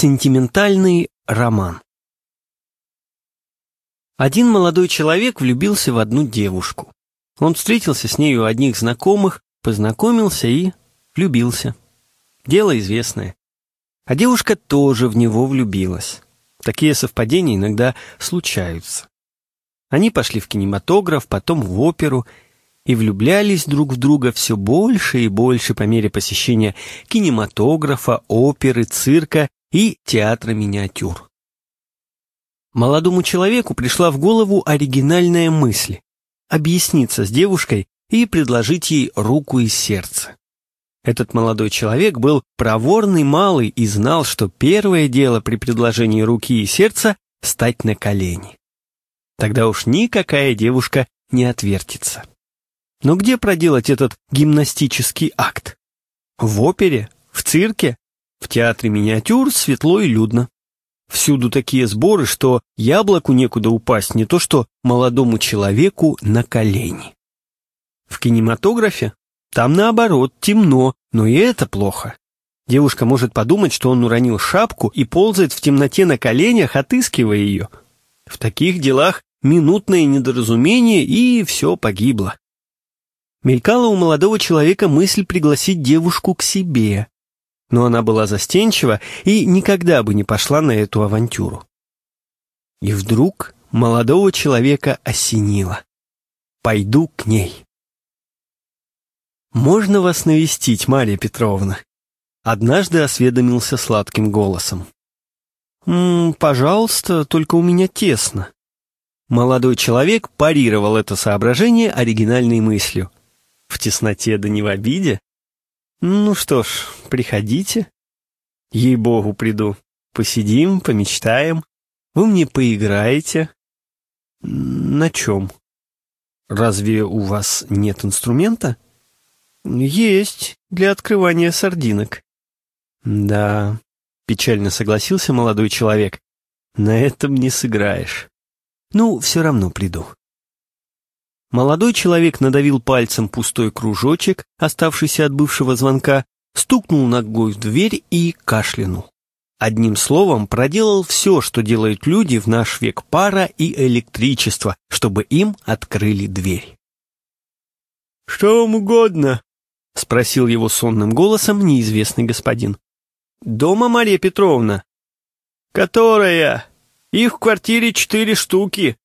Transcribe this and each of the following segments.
Сентиментальный роман Один молодой человек влюбился в одну девушку. Он встретился с ней у одних знакомых, познакомился и влюбился. Дело известное. А девушка тоже в него влюбилась. Такие совпадения иногда случаются. Они пошли в кинематограф, потом в оперу и влюблялись друг в друга все больше и больше по мере посещения кинематографа, оперы, цирка и театра миниатюр. Молодому человеку пришла в голову оригинальная мысль – объясниться с девушкой и предложить ей руку и сердце. Этот молодой человек был проворный малый и знал, что первое дело при предложении руки и сердца – стать на колени. Тогда уж никакая девушка не отвертится. Но где проделать этот гимнастический акт? В опере? В цирке? В театре миниатюр светло и людно. Всюду такие сборы, что яблоку некуда упасть, не то что молодому человеку на колени. В кинематографе? Там наоборот, темно, но и это плохо. Девушка может подумать, что он уронил шапку и ползает в темноте на коленях, отыскивая ее. В таких делах минутное недоразумение, и все погибло. Мелькала у молодого человека мысль пригласить девушку к себе, но она была застенчива и никогда бы не пошла на эту авантюру. И вдруг молодого человека осенило. «Пойду к ней». «Можно вас навестить, Мария Петровна?» Однажды осведомился сладким голосом. «М -м, «Пожалуйста, только у меня тесно». Молодой человек парировал это соображение оригинальной мыслью. «В тесноте да не в обиде?» «Ну что ж, приходите». «Ей-богу, приду. Посидим, помечтаем. Вы мне поиграете». «На чем?» «Разве у вас нет инструмента?» «Есть, для открывания сардинок». «Да», — печально согласился молодой человек, — «на этом не сыграешь». «Ну, все равно приду». Молодой человек надавил пальцем пустой кружочек, оставшийся от бывшего звонка, стукнул ногой в дверь и кашлянул. Одним словом, проделал все, что делают люди в наш век пара и электричества, чтобы им открыли дверь. «Что вам угодно?» — спросил его сонным голосом неизвестный господин. «Дома Мария Петровна». «Которая? Их в квартире четыре штуки».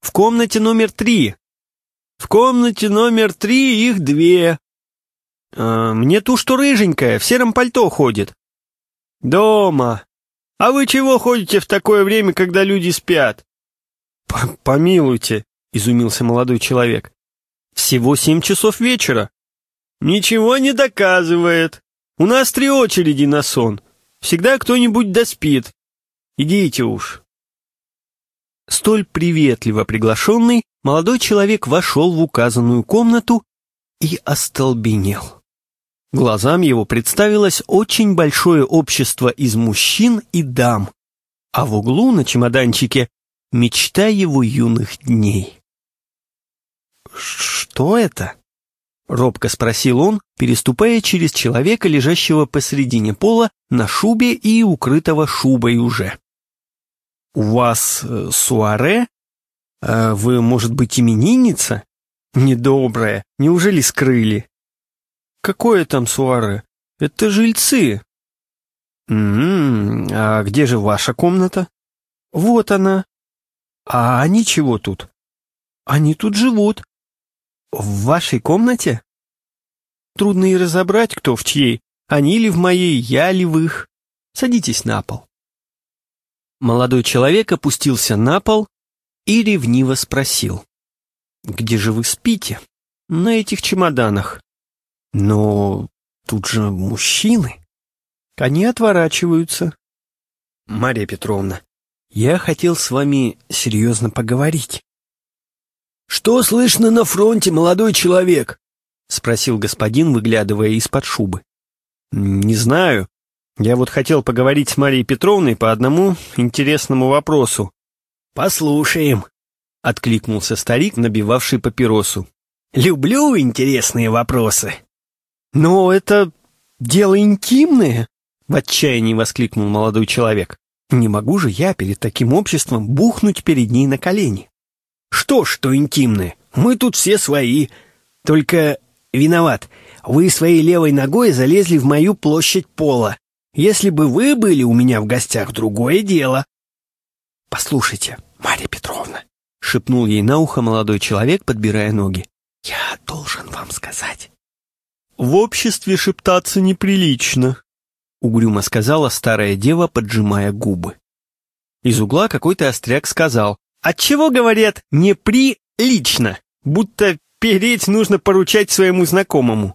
«В комнате номер три». «В комнате номер три их две». А, «Мне ту, что рыженькая, в сером пальто ходит». «Дома. А вы чего ходите в такое время, когда люди спят?» «Помилуйте», — изумился молодой человек. «Всего семь часов вечера». «Ничего не доказывает. У нас три очереди на сон. Всегда кто-нибудь доспит. Идите уж». Столь приветливо приглашенный, молодой человек вошел в указанную комнату и остолбенел. Глазам его представилось очень большое общество из мужчин и дам, а в углу на чемоданчике мечта его юных дней. «Что это?» Робко спросил он, переступая через человека, лежащего посредине пола, на шубе и укрытого шубой уже. «У вас э, суаре? А вы, может быть, именинница? Недобрая, неужели скрыли?» «Какое там суаре? Это жильцы». «М-м, а где же ваша комната?» «Вот она». «А они чего тут?» «Они тут живут. «В вашей комнате?» «Трудно и разобрать, кто в чьей. Они ли в моей, я ли в их. Садитесь на пол». Молодой человек опустился на пол и ревниво спросил. «Где же вы спите?» «На этих чемоданах». «Но тут же мужчины». Они отворачиваются. «Мария Петровна, я хотел с вами серьезно поговорить». «Что слышно на фронте, молодой человек?» — спросил господин, выглядывая из-под шубы. «Не знаю. Я вот хотел поговорить с Марией Петровной по одному интересному вопросу». «Послушаем», — откликнулся старик, набивавший папиросу. «Люблю интересные вопросы». «Но это дело интимное», — В отчаянии воскликнул молодой человек. «Не могу же я перед таким обществом бухнуть перед ней на колени». «Что ж, что интимное, мы тут все свои. Только виноват, вы своей левой ногой залезли в мою площадь пола. Если бы вы были у меня в гостях, другое дело». «Послушайте, Марья Петровна», — шепнул ей на ухо молодой человек, подбирая ноги. «Я должен вам сказать». «В обществе шептаться неприлично», — угрюмо сказала старая дева, поджимая губы. Из угла какой-то остряк сказал. «Отчего, говорят, неприлично, будто переть нужно поручать своему знакомому».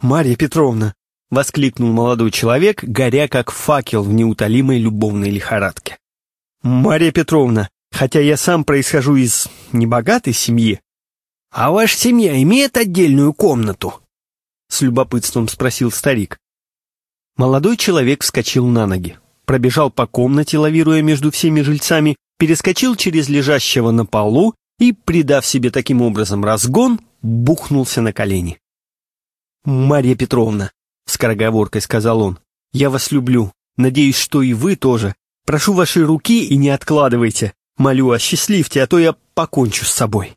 «Марья Петровна», — воскликнул молодой человек, горя как факел в неутолимой любовной лихорадке. «Марья Петровна, хотя я сам происхожу из небогатой семьи...» «А ваша семья имеет отдельную комнату?» — с любопытством спросил старик. Молодой человек вскочил на ноги, пробежал по комнате, лавируя между всеми жильцами, перескочил через лежащего на полу и, придав себе таким образом разгон, бухнулся на колени. «Марья Петровна», — скороговоркой сказал он, — «я вас люблю. Надеюсь, что и вы тоже. Прошу вашей руки и не откладывайте. Молю, осчастливьте, а то я покончу с собой».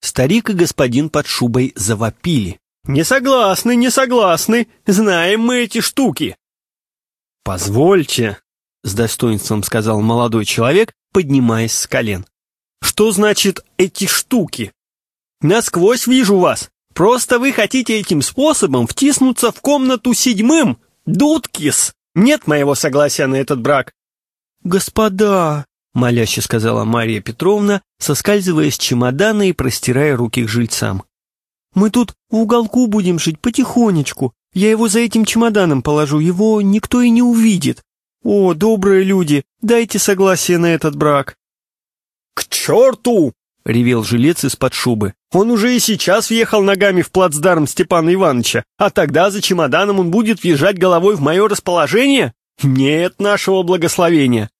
Старик и господин под шубой завопили. «Не согласны, не согласны! Знаем мы эти штуки!» «Позвольте», — с достоинством сказал молодой человек, поднимаясь с колен. «Что значит «эти штуки»? Насквозь вижу вас. Просто вы хотите этим способом втиснуться в комнату седьмым. Дудкис! Нет моего согласия на этот брак». «Господа», — моляще сказала Мария Петровна, соскальзывая с чемодана и простирая руки к жильцам. «Мы тут в уголку будем жить потихонечку. Я его за этим чемоданом положу, его никто и не увидит. О, добрые люди, дайте согласие на этот брак». «К черту!» — ревел жилец из-под шубы. «Он уже и сейчас въехал ногами в плацдарм Степана Ивановича, а тогда за чемоданом он будет въезжать головой в мое расположение? Нет нашего благословения.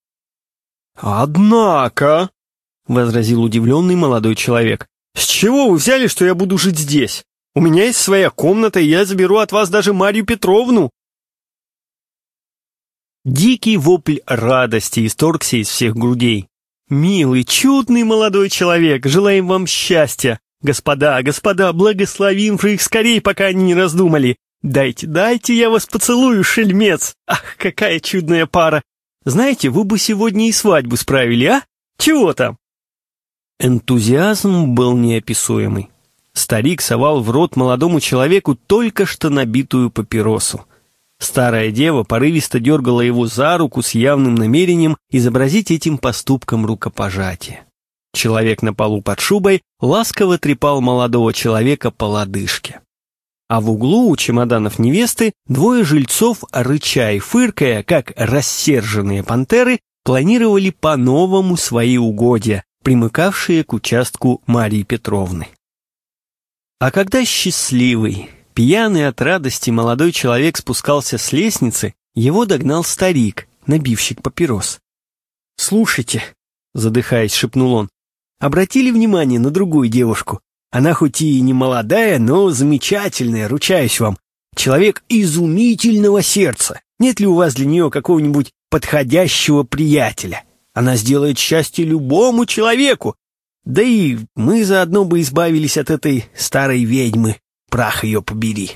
«Однако», — возразил удивленный молодой человек, «с чего вы взяли, что я буду жить здесь? У меня есть своя комната, и я заберу от вас даже Марию Петровну». Дикий вопль радости исторгся из всех грудей. «Милый, чудный молодой человек, желаем вам счастья! Господа, господа, благословим же их скорей, пока они не раздумали! Дайте, дайте, я вас поцелую, шельмец! Ах, какая чудная пара! Знаете, вы бы сегодня и свадьбу справили, а? Чего там?» Энтузиазм был неописуемый. Старик совал в рот молодому человеку только что набитую папиросу. Старая дева порывисто дергала его за руку с явным намерением изобразить этим поступком рукопожатие. Человек на полу под шубой ласково трепал молодого человека по лодыжке а в углу у чемоданов невесты двое жильцов, рыча и фыркая, как рассерженные пантеры, планировали по-новому свои угодья, примыкавшие к участку Марии Петровны. А когда счастливый, пьяный от радости молодой человек спускался с лестницы, его догнал старик, набивщик папирос. «Слушайте», — задыхаясь, шепнул он, — «обратили внимание на другую девушку? Она хоть и не молодая, но замечательная, ручаюсь вам. Человек изумительного сердца. Нет ли у вас для нее какого-нибудь подходящего приятеля? Она сделает счастье любому человеку. Да и мы заодно бы избавились от этой старой ведьмы. Прах ее побери.